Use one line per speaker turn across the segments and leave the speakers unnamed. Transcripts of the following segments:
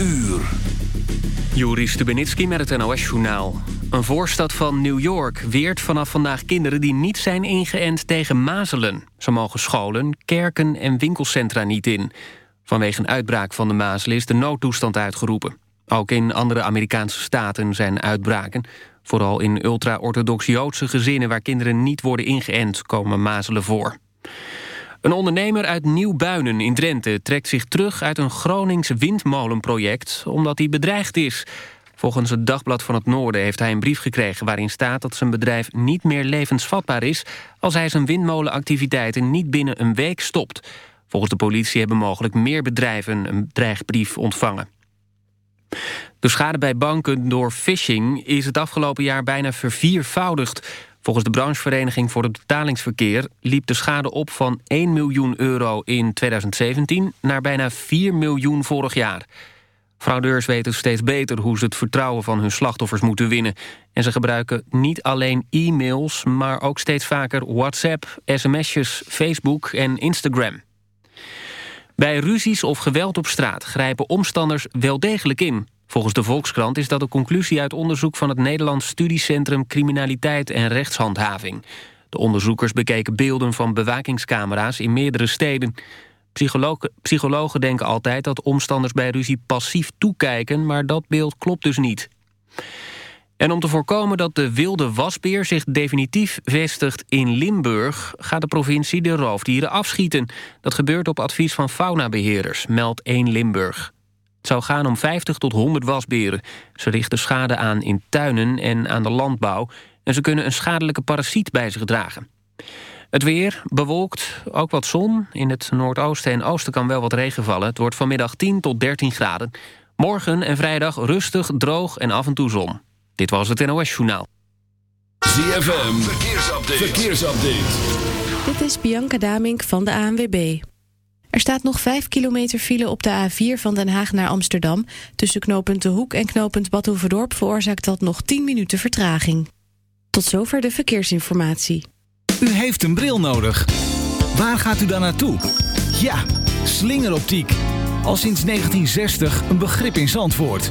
uur. Juri Stubenitski met het NOS-journaal. Een voorstad van New York weert vanaf vandaag kinderen... die niet zijn ingeënt tegen mazelen. Ze mogen scholen, kerken en winkelcentra niet in. Vanwege een uitbraak van de mazelen is de noodtoestand uitgeroepen. Ook in andere Amerikaanse staten zijn uitbraken. Vooral in ultra-orthodox Joodse gezinnen... waar kinderen niet worden ingeënt, komen mazelen voor. Een ondernemer uit Nieuwbuinen in Drenthe trekt zich terug uit een Gronings windmolenproject omdat hij bedreigd is. Volgens het Dagblad van het Noorden heeft hij een brief gekregen waarin staat dat zijn bedrijf niet meer levensvatbaar is als hij zijn windmolenactiviteiten niet binnen een week stopt. Volgens de politie hebben mogelijk meer bedrijven een dreigbrief ontvangen. De schade bij banken door phishing is het afgelopen jaar bijna verviervoudigd. Volgens de branchevereniging voor het betalingsverkeer... liep de schade op van 1 miljoen euro in 2017 naar bijna 4 miljoen vorig jaar. Fraudeurs weten steeds beter hoe ze het vertrouwen van hun slachtoffers moeten winnen. En ze gebruiken niet alleen e-mails, maar ook steeds vaker WhatsApp, sms'jes, Facebook en Instagram. Bij ruzies of geweld op straat grijpen omstanders wel degelijk in. Volgens de Volkskrant is dat de conclusie uit onderzoek van het Nederlands Studiecentrum Criminaliteit en Rechtshandhaving. De onderzoekers bekeken beelden van bewakingscamera's in meerdere steden. Psychologen, psychologen denken altijd dat omstanders bij ruzie passief toekijken, maar dat beeld klopt dus niet. En om te voorkomen dat de wilde wasbeer zich definitief vestigt in Limburg... gaat de provincie de roofdieren afschieten. Dat gebeurt op advies van faunabeheerders, meldt 1 Limburg. Het zou gaan om 50 tot 100 wasberen. Ze richten schade aan in tuinen en aan de landbouw... en ze kunnen een schadelijke parasiet bij zich dragen. Het weer bewolkt, ook wat zon. In het noordoosten en oosten kan wel wat regen vallen. Het wordt vanmiddag 10 tot 13 graden. Morgen en vrijdag rustig, droog en af en toe zon. Dit was het NOS Journaal.
ZFM, verkeersupdate. verkeersupdate.
Dit is Bianca Damink van de ANWB. Er staat nog 5 kilometer file op de A4 van Den Haag naar Amsterdam. Tussen knooppunt De Hoek en knooppunt Badhoevedorp veroorzaakt dat nog 10 minuten vertraging. Tot zover de verkeersinformatie.
U heeft een bril nodig. Waar gaat u dan naartoe? Ja, slingeroptiek. Al sinds 1960 een begrip in Zandvoort.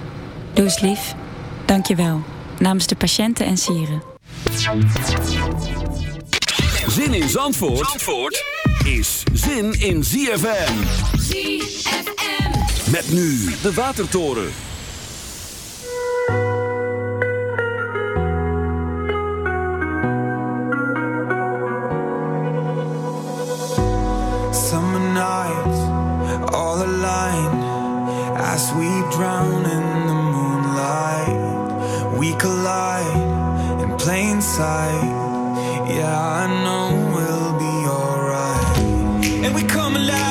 Doe eens lief. Dank je wel. Namens de patiënten en sieren.
Zin in Zandvoort, Zandvoort is zin in ZFM.
ZFM.
Met nu de Watertoren.
Summer nights, all aligned, as we drown in we collide in plain sight. Yeah, I know we'll be alright. And we come alive.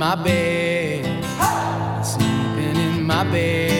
my bed, sleeping in my bed.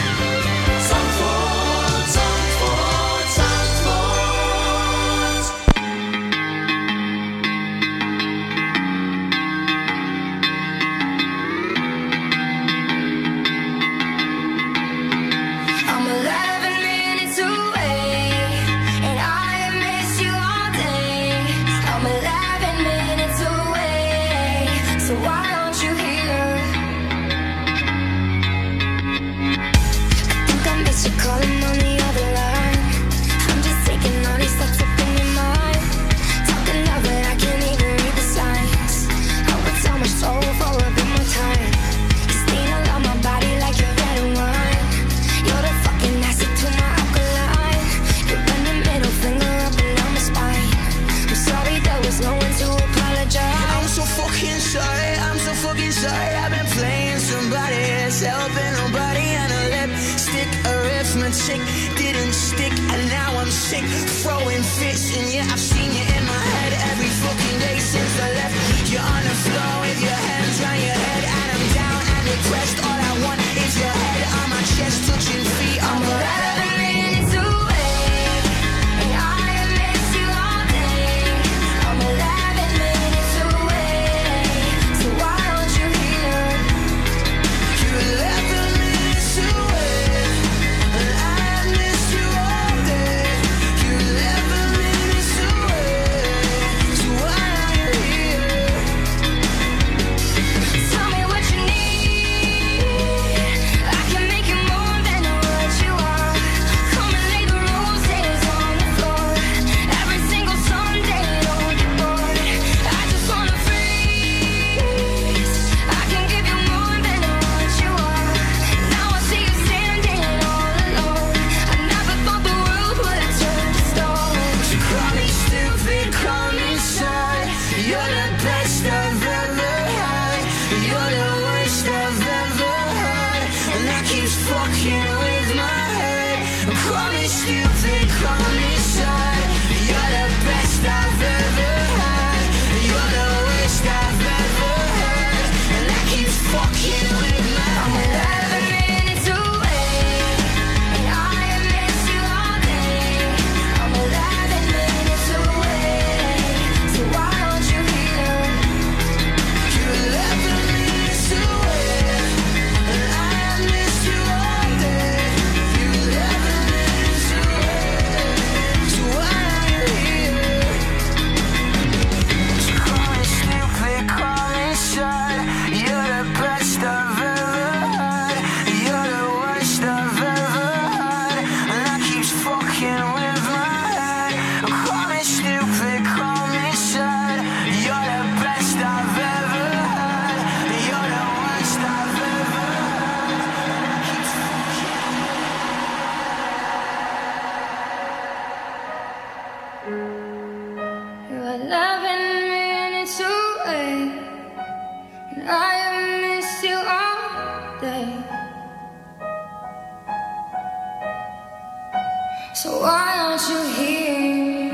So why aren't you here?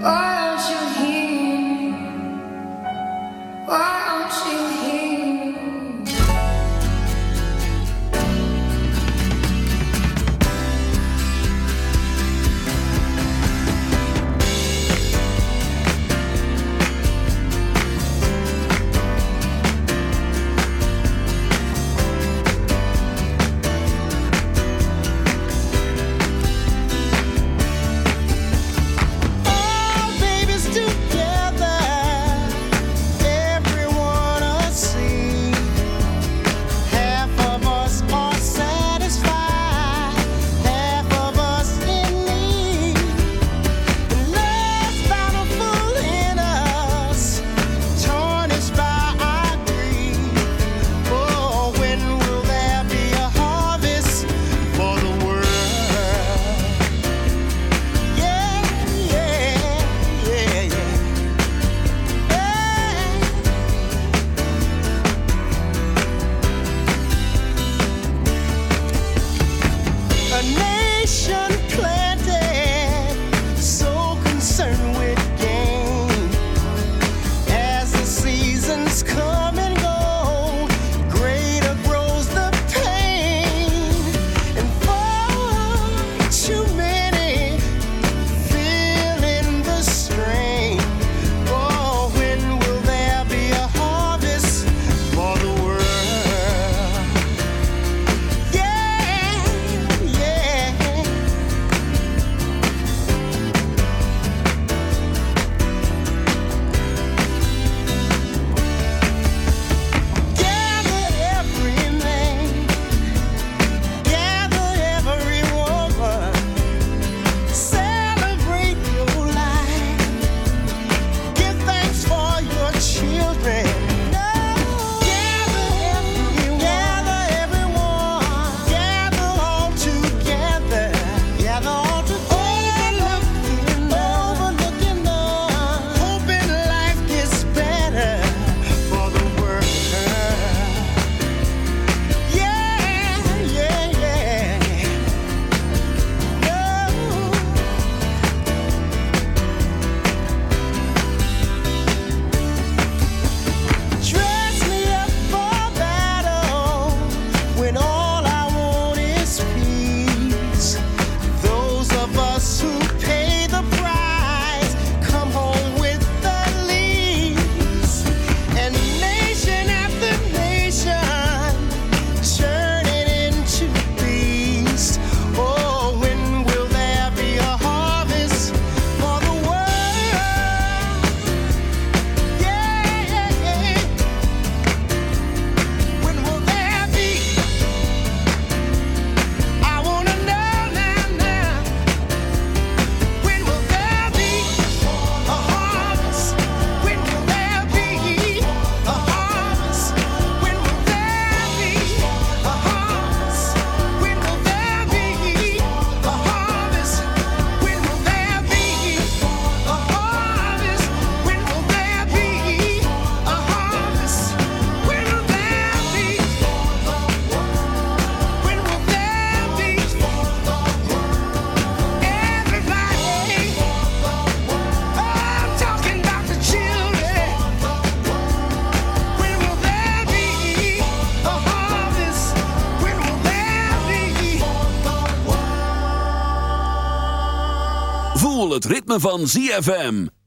Why
van ZFM.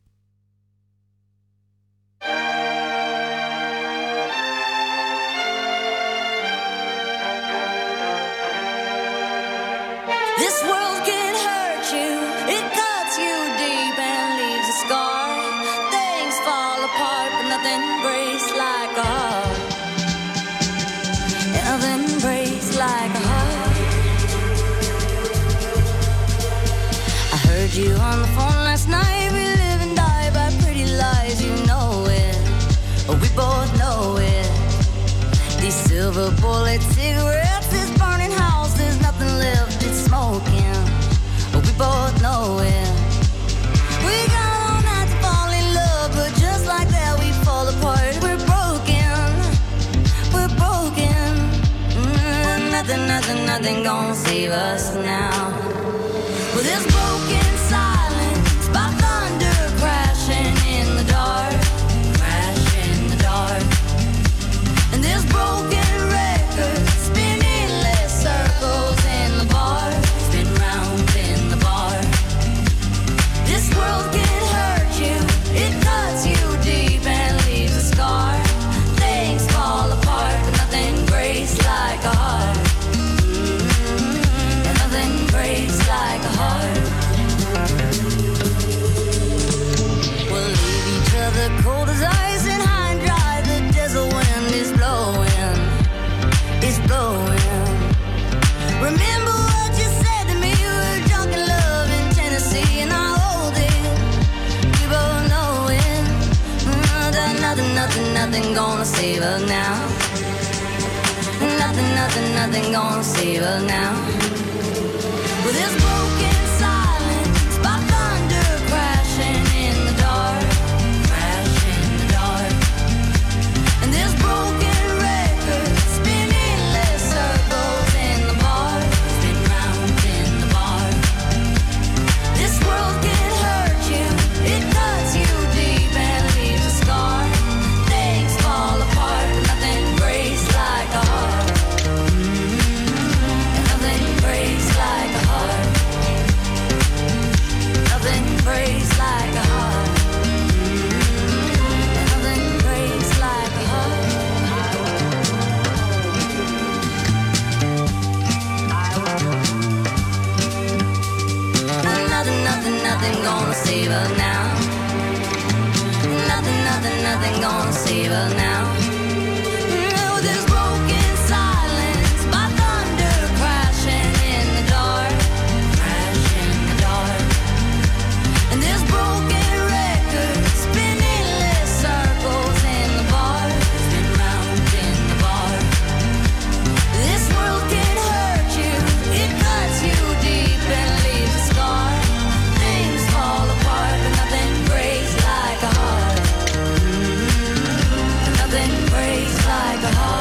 Heart.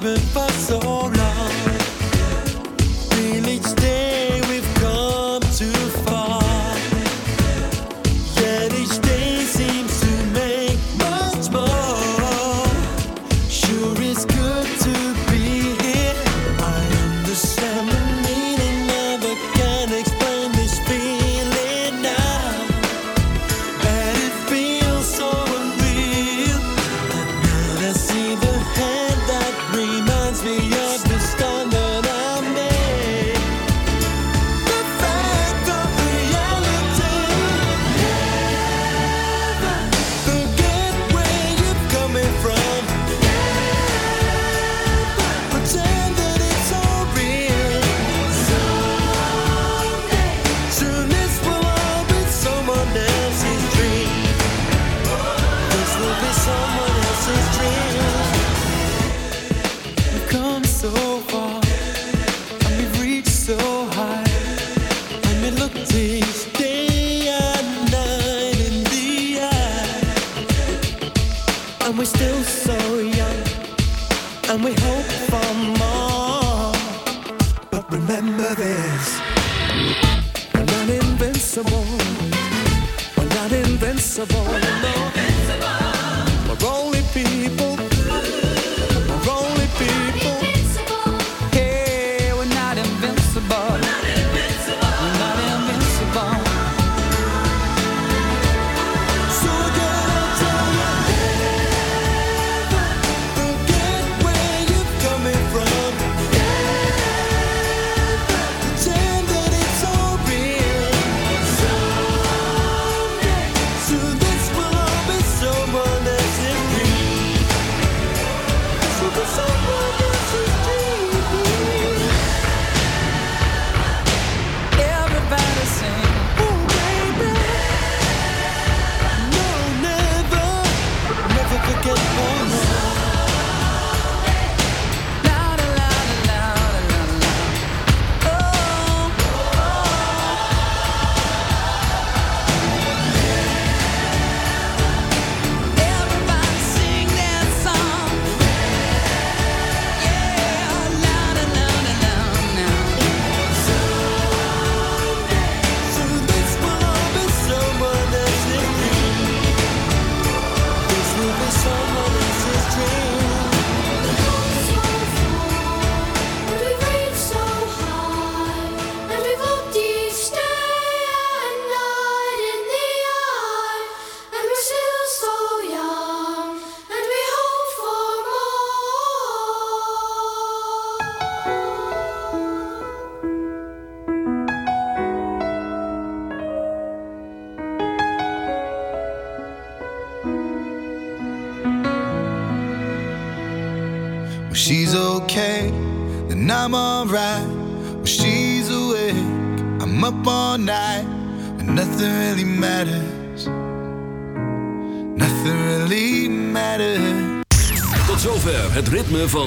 been for so